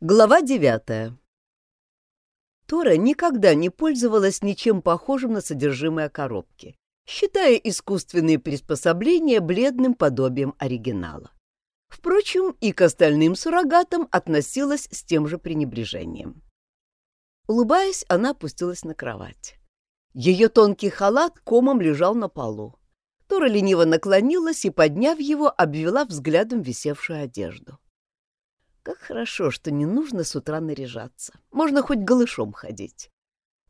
Глава девятая. Тора никогда не пользовалась ничем похожим на содержимое коробки, считая искусственные приспособления бледным подобием оригинала. Впрочем, и к остальным суррогатам относилась с тем же пренебрежением. Улыбаясь, она опустилась на кровать. Ее тонкий халат комом лежал на полу. Тора лениво наклонилась и, подняв его, обвела взглядом висевшую одежду. Как хорошо, что не нужно с утра наряжаться. Можно хоть голышом ходить.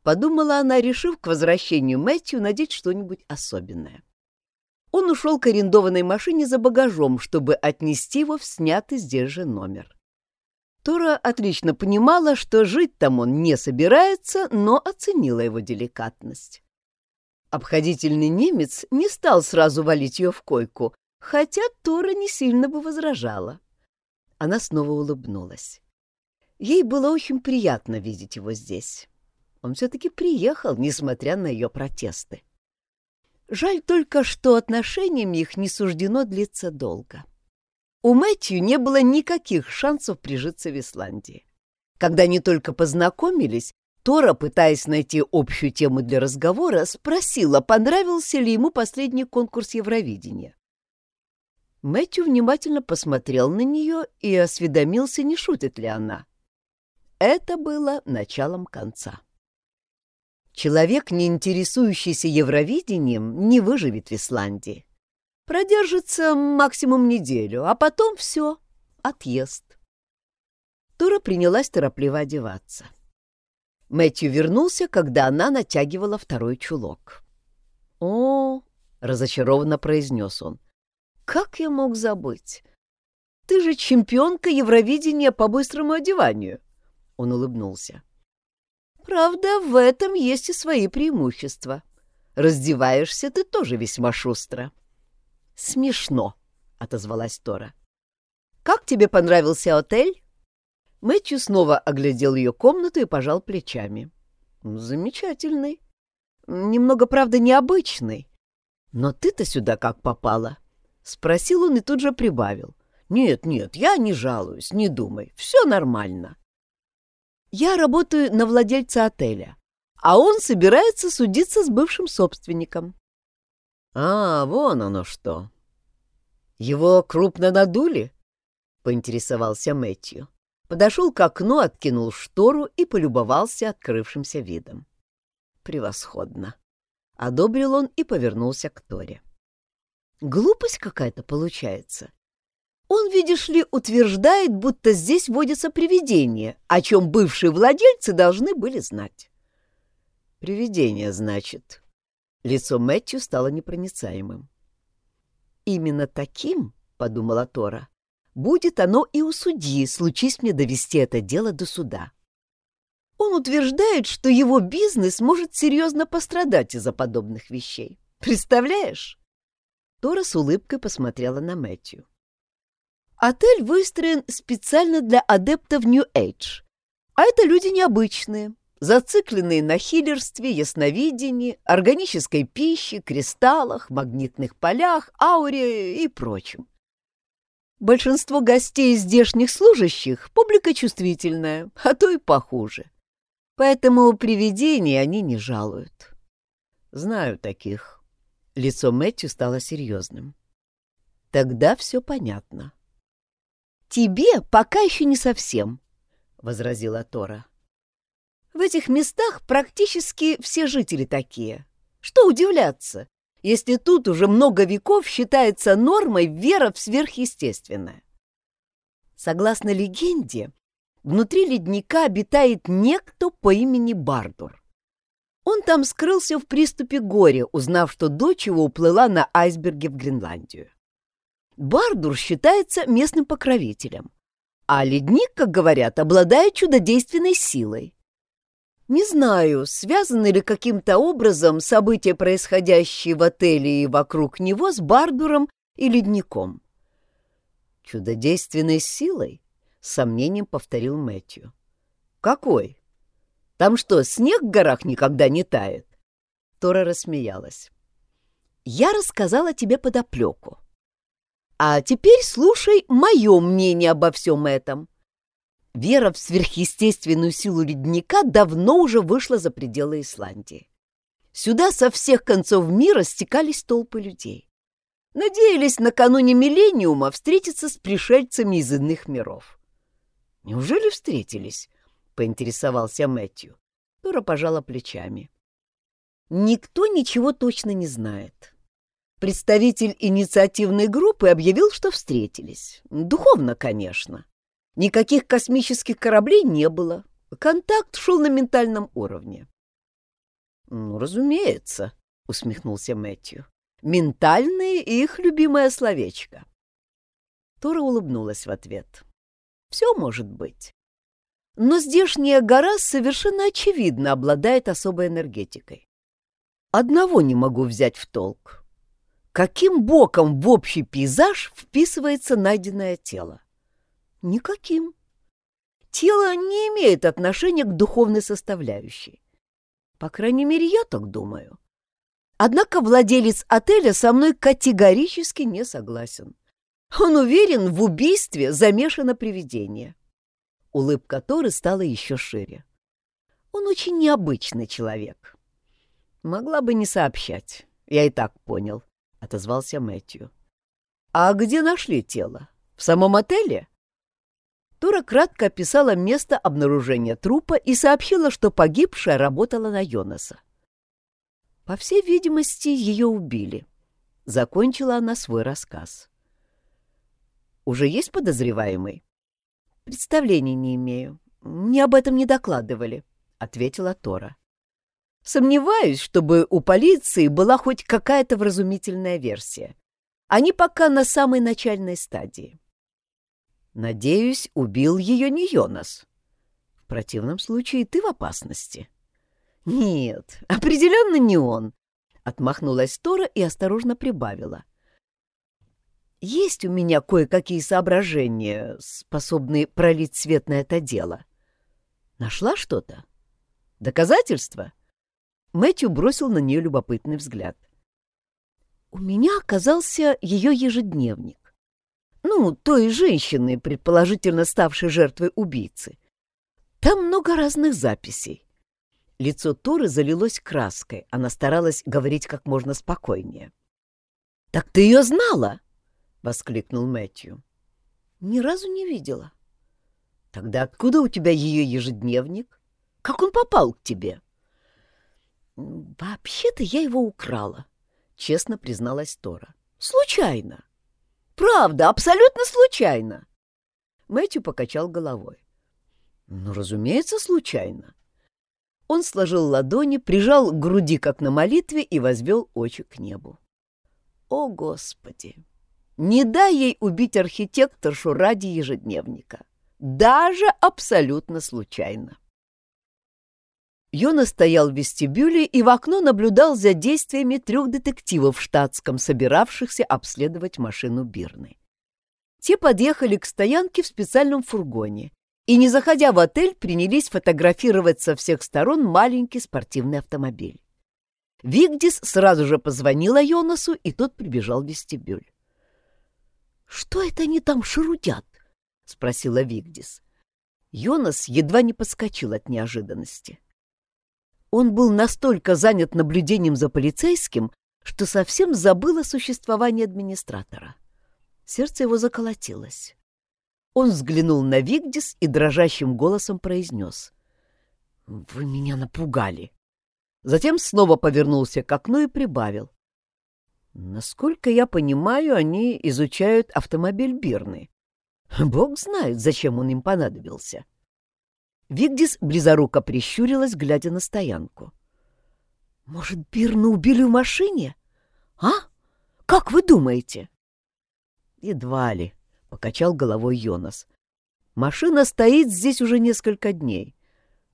Подумала она, решив к возвращению Мэтью надеть что-нибудь особенное. Он ушел к арендованной машине за багажом, чтобы отнести его в снятый здесь же номер. Тора отлично понимала, что жить там он не собирается, но оценила его деликатность. Обходительный немец не стал сразу валить ее в койку, хотя Тора не сильно бы возражала. Она снова улыбнулась. Ей было очень приятно видеть его здесь. Он все-таки приехал, несмотря на ее протесты. Жаль только, что отношениям их не суждено длиться долго. У Мэтью не было никаких шансов прижиться в Исландии. Когда они только познакомились, Тора, пытаясь найти общую тему для разговора, спросила, понравился ли ему последний конкурс Евровидения. Мэтью внимательно посмотрел на нее и осведомился, не шутит ли она. Это было началом конца. Человек, не интересующийся Евровидением, не выживет в Исландии. Продержится максимум неделю, а потом все, отъезд. Тура принялась торопливо одеваться. Мэтью вернулся, когда она натягивала второй чулок. «О!» — разочарованно произнес он. Как я мог забыть? Ты же чемпионка Евровидения по быстрому одеванию. Он улыбнулся. Правда, в этом есть и свои преимущества. Раздеваешься ты тоже весьма шустро. Смешно, отозвалась Тора. Как тебе понравился отель? Мэтью снова оглядел ее комнату и пожал плечами. Замечательный. Немного, правда, необычный. Но ты-то сюда как попала? Спросил он и тут же прибавил. «Нет, нет, я не жалуюсь, не думай, все нормально». «Я работаю на владельца отеля, а он собирается судиться с бывшим собственником». «А, вон оно что!» «Его крупно надули?» — поинтересовался Мэтью. Подошел к окну, откинул штору и полюбовался открывшимся видом. «Превосходно!» — одобрил он и повернулся к Торе. Глупость какая-то получается. Он, видишь ли, утверждает, будто здесь водятся привидения, о чем бывшие владельцы должны были знать. «Привидение, значит». Лицо Мэтью стало непроницаемым. «Именно таким, — подумала Тора, — будет оно и у судьи, случись мне довести это дело до суда. Он утверждает, что его бизнес может серьезно пострадать из-за подобных вещей. Представляешь?» Тора с улыбкой посмотрела на Мэтью. «Отель выстроен специально для адептов Нью-Эйдж. А это люди необычные, зацикленные на хиллерстве, ясновидении, органической пище, кристаллах, магнитных полях, ауре и прочем. Большинство гостей здешних служащих — публика чувствительная, а то и похуже. Поэтому привидений они не жалуют. Знаю таких, Лицо Мэтью стало серьезным. Тогда все понятно. «Тебе пока еще не совсем», — возразила Тора. «В этих местах практически все жители такие. Что удивляться, если тут уже много веков считается нормой вера в сверхъестественное? Согласно легенде, внутри ледника обитает некто по имени Бардур. Он там скрылся в приступе горя, узнав, что дочь его уплыла на айсберге в Гренландию. Бардур считается местным покровителем, а ледник, как говорят, обладает чудодейственной силой. Не знаю, связаны ли каким-то образом события, происходящие в отеле и вокруг него, с Бардуром и ледником. «Чудодейственной силой?» — сомнением повторил Мэтью. «Какой?» Там что, снег в горах никогда не тает?» Тора рассмеялась. «Я рассказала тебе подоплеку. А теперь слушай мое мнение обо всем этом. Вера в сверхъестественную силу ледника давно уже вышла за пределы Исландии. Сюда со всех концов мира стекались толпы людей. Надеялись накануне миллениума встретиться с пришельцами из иных миров. «Неужели встретились?» — поинтересовался Мэтью. Тора пожала плечами. «Никто ничего точно не знает. Представитель инициативной группы объявил, что встретились. Духовно, конечно. Никаких космических кораблей не было. Контакт шел на ментальном уровне. «Ну, разумеется», — усмехнулся Мэтью. «Ментальные — их любимое словечко». Тора улыбнулась в ответ. «Все может быть. Но здешняя гора совершенно очевидно обладает особой энергетикой. Одного не могу взять в толк. Каким боком в общий пейзаж вписывается найденное тело? Никаким. Тело не имеет отношения к духовной составляющей. По крайней мере, я так думаю. Однако владелец отеля со мной категорически не согласен. Он уверен, в убийстве замешано привидение. Улыбка Торы стала еще шире. Он очень необычный человек. Могла бы не сообщать, я и так понял отозвался Мэтью. «А где нашли тело? В самом отеле?» Тора кратко описала место обнаружения трупа и сообщила, что погибшая работала на Йонаса. По всей видимости, ее убили. Закончила она свой рассказ. «Уже есть подозреваемый?» «Представления не имею. Мне об этом не докладывали», — ответила Тора. Сомневаюсь, чтобы у полиции была хоть какая-то вразумительная версия. Они пока на самой начальной стадии. Надеюсь, убил ее не Йонас. В противном случае ты в опасности. Нет, определенно не он. Отмахнулась Тора и осторожно прибавила. Есть у меня кое-какие соображения, способные пролить свет на это дело. Нашла что-то? Доказательства? — Мэтью бросил на нее любопытный взгляд. «У меня оказался ее ежедневник. Ну, той женщины, предположительно ставшей жертвой убийцы. Там много разных записей. Лицо Торы залилось краской, она старалась говорить как можно спокойнее. «Так ты ее знала?» — воскликнул Мэтью. «Ни разу не видела». «Тогда откуда у тебя ее ежедневник? Как он попал к тебе?» «Вообще-то я его украла», — честно призналась Тора. «Случайно. Правда, абсолютно случайно». Мэтью покачал головой. «Ну, разумеется, случайно». Он сложил ладони, прижал к груди, как на молитве, и возвел очи к небу. «О, Господи! Не дай ей убить архитекторшу ради ежедневника. Даже абсолютно случайно». Йона стоял в вестибюле и в окно наблюдал за действиями трех детективов в штатском, собиравшихся обследовать машину Бирны. Те подъехали к стоянке в специальном фургоне и, не заходя в отель, принялись фотографировать со всех сторон маленький спортивный автомобиль. Вигдис сразу же позвонила Йонасу, и тот прибежал в вестибюль. «Что это они там шарудят?» — спросила Вигдис. Йонас едва не подскочил от неожиданности. Он был настолько занят наблюдением за полицейским, что совсем забыл о существовании администратора. Сердце его заколотилось. Он взглянул на Вигдис и дрожащим голосом произнес. «Вы меня напугали!» Затем снова повернулся к окну и прибавил. «Насколько я понимаю, они изучают автомобиль Бирны. Бог знает, зачем он им понадобился». Вигдис близоруко прищурилась, глядя на стоянку. «Может, Бирну убили в машине? А? Как вы думаете?» «Едва ли», — покачал головой Йонас. «Машина стоит здесь уже несколько дней.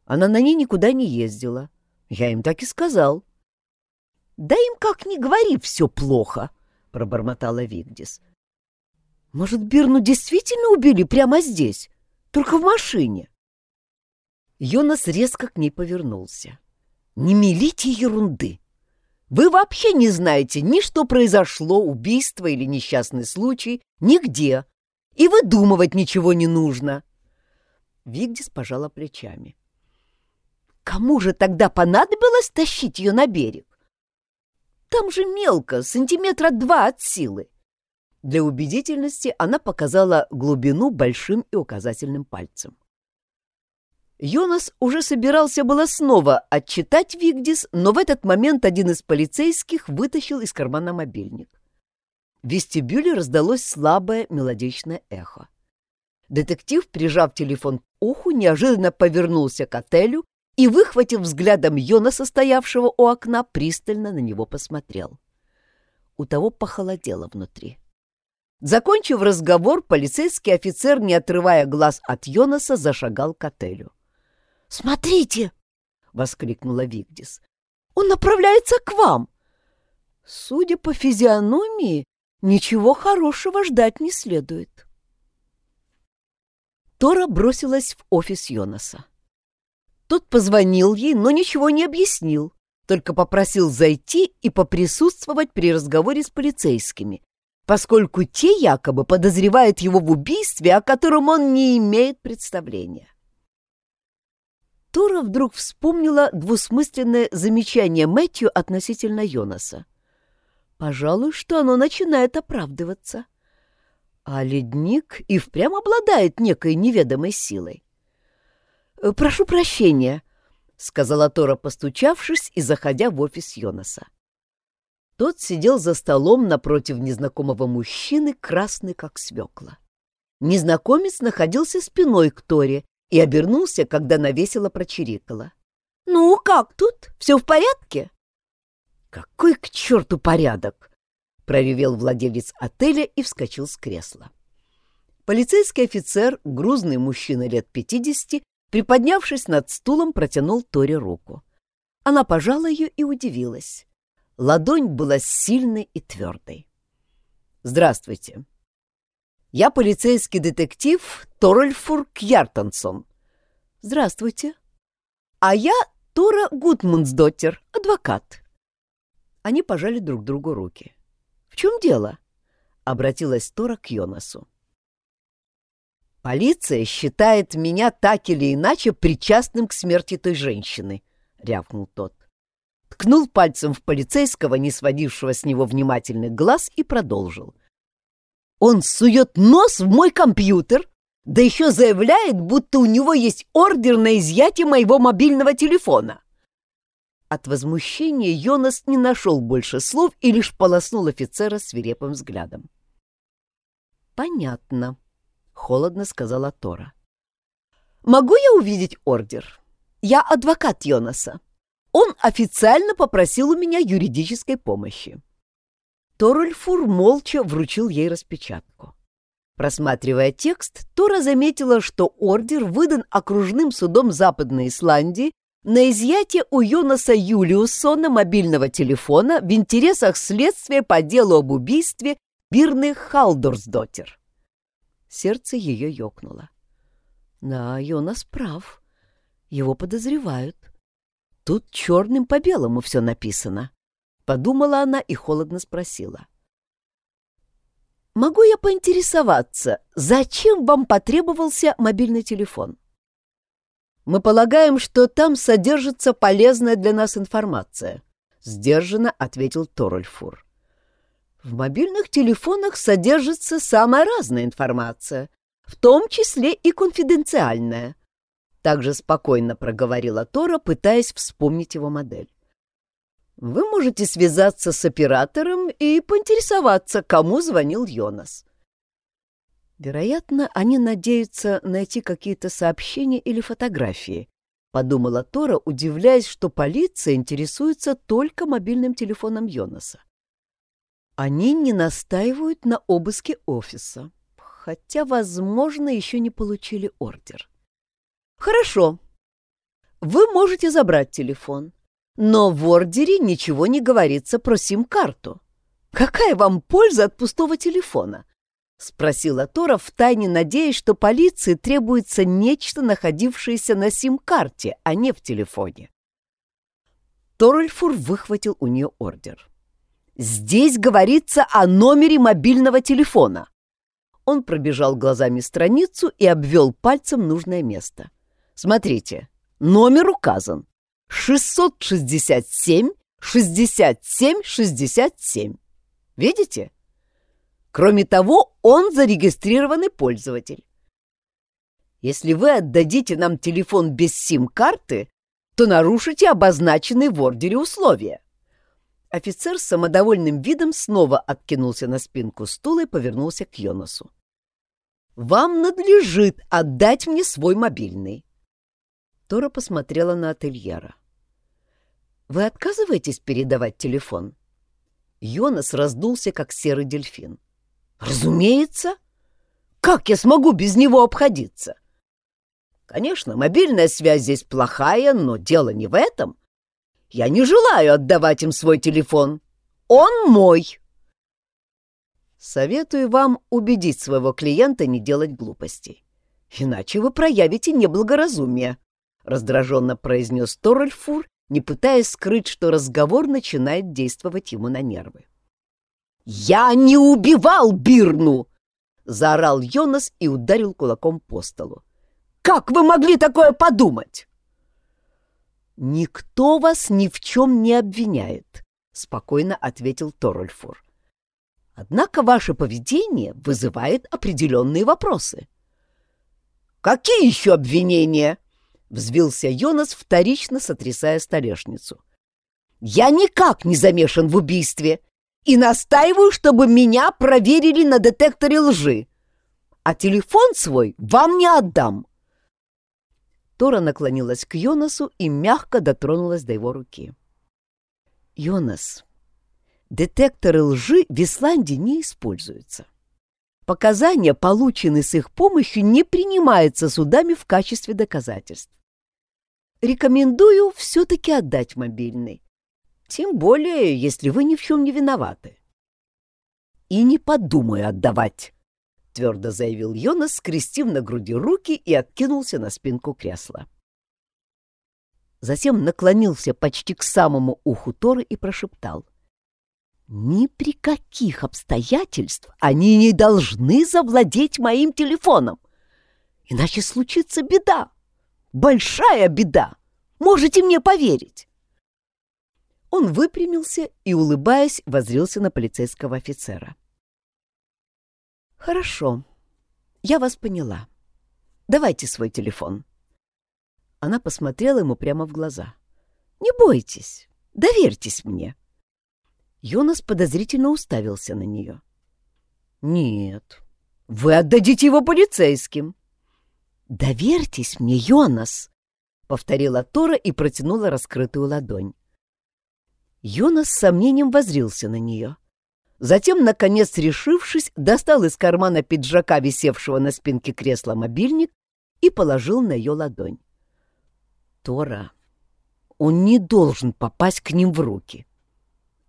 Она на ней никуда не ездила. Я им так и сказал». «Да им как ни говори, все плохо», — пробормотала Вигдис. «Может, Бирну действительно убили прямо здесь, только в машине?» Йонас резко к ней повернулся. «Не мелите ерунды! Вы вообще не знаете ни что произошло, убийство или несчастный случай, нигде, и выдумывать ничего не нужно!» Вигдис пожала плечами. Кому же тогда понадобилось тащить ее на берег? Там же мелко, сантиметра два от силы. Для убедительности она показала глубину большим и указательным пальцем. Йонас уже собирался было снова отчитать Вигдис, но в этот момент один из полицейских вытащил из кармана мобильник. В вестибюле раздалось слабое мелодичное эхо. Детектив, прижав телефон к уху, неожиданно повернулся к отелю и, выхватив взглядом Йонаса, стоявшего у окна, пристально на него посмотрел. У того похолодело внутри. Закончив разговор, полицейский офицер, не отрывая глаз от Йонаса, зашагал к отелю. «Смотрите!» — воскликнула Вигдис. «Он направляется к вам!» Судя по физиономии, ничего хорошего ждать не следует. Тора бросилась в офис Йонаса. Тот позвонил ей, но ничего не объяснил, только попросил зайти и поприсутствовать при разговоре с полицейскими, поскольку те якобы подозревают его в убийстве, о котором он не имеет представления. Тора вдруг вспомнила двусмысленное замечание Мэтью относительно Йонаса. Пожалуй, что оно начинает оправдываться. А ледник и впрямь обладает некой неведомой силой. «Э, «Прошу прощения», — сказала Тора, постучавшись и заходя в офис Йонаса. Тот сидел за столом напротив незнакомого мужчины, красный как свекла. Незнакомец находился спиной к Торе и обернулся, когда навесело прочирикала. «Ну, как тут? Все в порядке?» «Какой к черту порядок!» — проревел владелец отеля и вскочил с кресла. Полицейский офицер, грузный мужчина лет пятидесяти, приподнявшись над стулом, протянул Торе руку. Она пожала ее и удивилась. Ладонь была сильной и твердой. «Здравствуйте. Я полицейский детектив Торольфур Кьяртансон. Здравствуйте. А я Тора Гудмунсдоттер, адвокат. Они пожали друг другу руки. В чем дело? Обратилась Тора к Йонасу. Полиция считает меня так или иначе причастным к смерти той женщины, рявкнул тот. Ткнул пальцем в полицейского, не сводившего с него внимательных глаз, и продолжил. Он сует нос в мой компьютер, да еще заявляет, будто у него есть ордер на изъятие моего мобильного телефона. От возмущения Йонас не нашел больше слов и лишь полоснул офицера свирепым взглядом. «Понятно», — холодно сказала Тора. «Могу я увидеть ордер? Я адвокат Йонаса. Он официально попросил у меня юридической помощи. Торульфур молча вручил ей распечатку. Просматривая текст, Тора заметила, что ордер выдан окружным судом Западной Исландии на изъятие у Йонаса Юлиуссона мобильного телефона в интересах следствия по делу об убийстве Бирны Халдорсдотер. Сердце ее ёкнуло. Да, Йонас прав. Его подозревают. Тут черным по белому все написано. Подумала она и холодно спросила. «Могу я поинтересоваться, зачем вам потребовался мобильный телефон?» «Мы полагаем, что там содержится полезная для нас информация», — сдержанно ответил Торольфур. «В мобильных телефонах содержится самая разная информация, в том числе и конфиденциальная», — также спокойно проговорила Тора, пытаясь вспомнить его модель. Вы можете связаться с оператором и поинтересоваться, кому звонил Йонас. Вероятно, они надеются найти какие-то сообщения или фотографии, подумала Тора, удивляясь, что полиция интересуется только мобильным телефоном Йонаса. Они не настаивают на обыске офиса, хотя, возможно, еще не получили ордер. Хорошо. Вы можете забрать телефон. Но в ордере ничего не говорится про сим-карту. Какая вам польза от пустого телефона? Спросила Тора, втайне надеясь, что полиции требуется нечто, находившееся на сим-карте, а не в телефоне. Торольфур выхватил у нее ордер. «Здесь говорится о номере мобильного телефона. Он пробежал глазами страницу и обвел пальцем нужное место. «Смотрите, номер указан. 667 67 67. Видите? Кроме того, он зарегистрированный пользователь. Если вы отдадите нам телефон без сим-карты, то нарушите обозначенные в ордере условия. Офицер с самодовольным видом снова откинулся на спинку стула и повернулся к Йонасу. «Вам надлежит отдать мне свой мобильный». Тора посмотрела на ательера. «Вы отказываетесь передавать телефон?» Йонас раздулся, как серый дельфин. «Разумеется! Как я смогу без него обходиться?» «Конечно, мобильная связь здесь плохая, но дело не в этом. Я не желаю отдавать им свой телефон. Он мой!» Советую вам убедить своего клиента не делать глупостей. Иначе вы проявите неблагоразумие, — раздраженно произнес Торрельфур не пытаясь скрыть, что разговор начинает действовать ему на нервы. «Я не убивал Бирну!» — заорал Йонас и ударил кулаком по столу. «Как вы могли такое подумать?» «Никто вас ни в чем не обвиняет», — спокойно ответил Торольфур. «Однако ваше поведение вызывает определенные вопросы». «Какие еще обвинения?» Взвился Йонас, вторично сотрясая столешницу. «Я никак не замешан в убийстве и настаиваю, чтобы меня проверили на детекторе лжи. А телефон свой вам не отдам». Тора наклонилась к Йонасу и мягко дотронулась до его руки. «Йонас, детекторы лжи в Исландии не используются. Показания, полученные с их помощью, не принимаются судами в качестве доказательств рекомендую все-таки отдать мобильный. Тем более, если вы ни в чем не виноваты. И не подумаю отдавать, — твердо заявил Йонас, скрестив на груди руки и откинулся на спинку кресла. Затем наклонился почти к самому уху Торы и прошептал. «Ни при каких обстоятельствах они не должны завладеть моим телефоном, иначе случится беда. Большая беда! Можете мне поверить!» Он выпрямился и, улыбаясь, возрился на полицейского офицера. «Хорошо, я вас поняла. Давайте свой телефон». Она посмотрела ему прямо в глаза. «Не бойтесь, доверьтесь мне». Йонас подозрительно уставился на нее. «Нет, вы отдадите его полицейским». «Доверьтесь мне, Йонас!» — повторила Тора и протянула раскрытую ладонь. Йонас с сомнением возрился на нее. Затем, наконец решившись, достал из кармана пиджака, висевшего на спинке кресла, мобильник и положил на ее ладонь. «Тора, он не должен попасть к ним в руки!»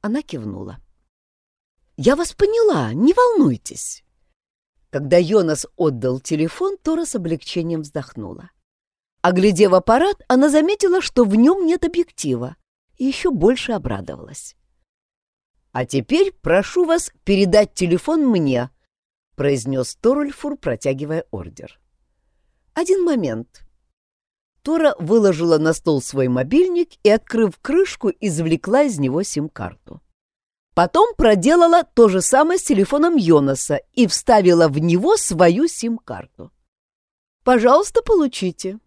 Она кивнула. «Я вас поняла, не волнуйтесь!» Когда Йонас отдал телефон, Тора с облегчением вздохнула. Оглядев аппарат, она заметила, что в нем нет объектива, и еще больше обрадовалась. «А теперь прошу вас передать телефон мне», — произнес Торульфур, протягивая ордер. «Один момент». Тора выложила на стол свой мобильник и, открыв крышку, извлекла из него сим-карту. Потом проделала то же самое с телефоном Йонаса и вставила в него свою сим-карту. «Пожалуйста, получите».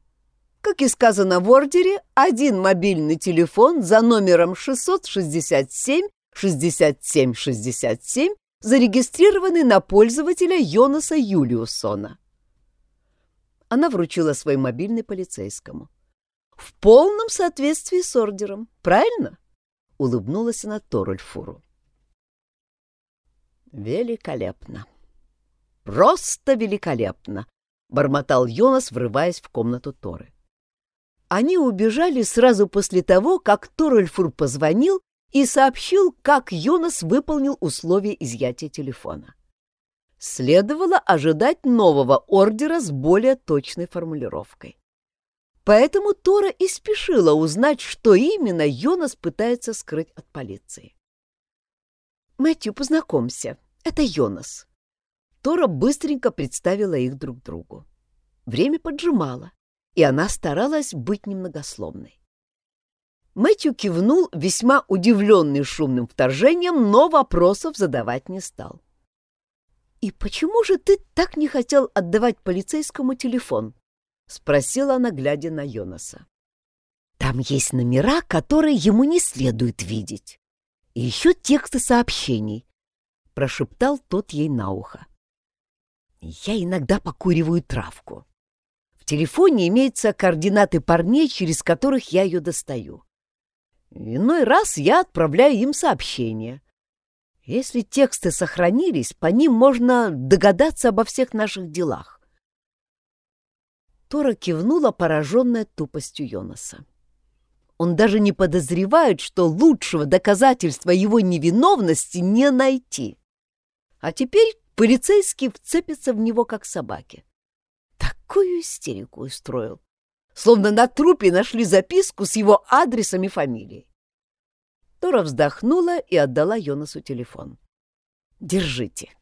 Как и сказано в ордере, один мобильный телефон за номером 667 67 67 зарегистрированный на пользователя Йонаса Юлиусона. Она вручила свой мобильный полицейскому. «В полном соответствии с ордером, правильно?» — улыбнулась она Торольфуру. «Великолепно! Просто великолепно!» — бормотал Йонас, врываясь в комнату Торы. Они убежали сразу после того, как Торельфур позвонил и сообщил, как Йонас выполнил условия изъятия телефона. Следовало ожидать нового ордера с более точной формулировкой. Поэтому Тора и спешила узнать, что именно Йонас пытается скрыть от полиции. «Мэтью, познакомься», это Йонас. Тора быстренько представила их друг другу. Время поджимало, и она старалась быть немногословной. Мэтью кивнул, весьма удивленный шумным вторжением, но вопросов задавать не стал. «И почему же ты так не хотел отдавать полицейскому телефон?» — спросила она, глядя на Йонаса. «Там есть номера, которые ему не следует видеть. И еще тексты сообщений», — прошептал тот ей на ухо. «Я иногда покуриваю травку. В телефоне имеются координаты парней, через которых я ее достаю. Иной раз я отправляю им сообщения. Если тексты сохранились, по ним можно догадаться обо всех наших делах. Тора кивнула, пораженная тупостью Йонаса. Он даже не подозревает, что лучшего доказательства его невиновности не найти. А теперь полицейский вцепится в него, как собаки. Такую истерику устроил. Словно на трупе нашли записку с его адресом и фамилией. Тора вздохнула и отдала Йонасу телефон. «Держите.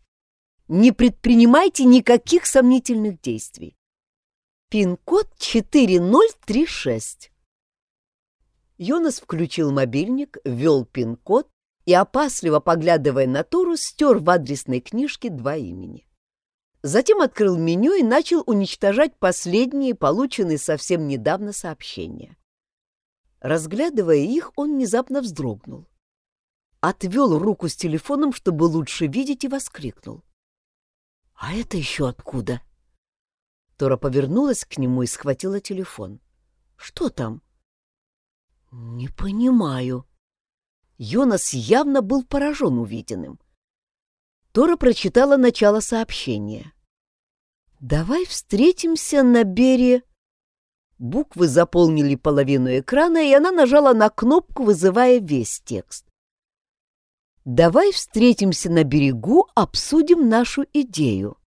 Не предпринимайте никаких сомнительных действий. Пин-код 4036». Йонас включил мобильник, ввел пин-код и, опасливо поглядывая на Тору, стер в адресной книжке два имени. Затем открыл меню и начал уничтожать последние, полученные совсем недавно сообщения. Разглядывая их, он внезапно вздрогнул. Отвел руку с телефоном, чтобы лучше видеть, и воскликнул. «А это еще откуда?» Тора повернулась к нему и схватила телефон. «Что там?» «Не понимаю». Йонас явно был поражен увиденным. Тора прочитала начало сообщения. «Давай встретимся на бере...» Буквы заполнили половину экрана, и она нажала на кнопку, вызывая весь текст. «Давай встретимся на берегу, обсудим нашу идею».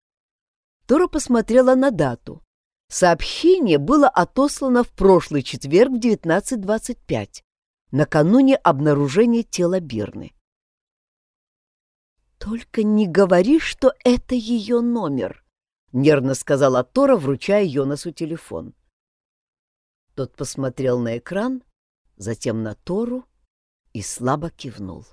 Тора посмотрела на дату. Сообщение было отослано в прошлый четверг в 19.25, накануне обнаружения тела Бирны. «Только не говори, что это ее номер», — нервно сказала Тора, вручая Йонасу телефон. Тот посмотрел на экран, затем на Тору и слабо кивнул.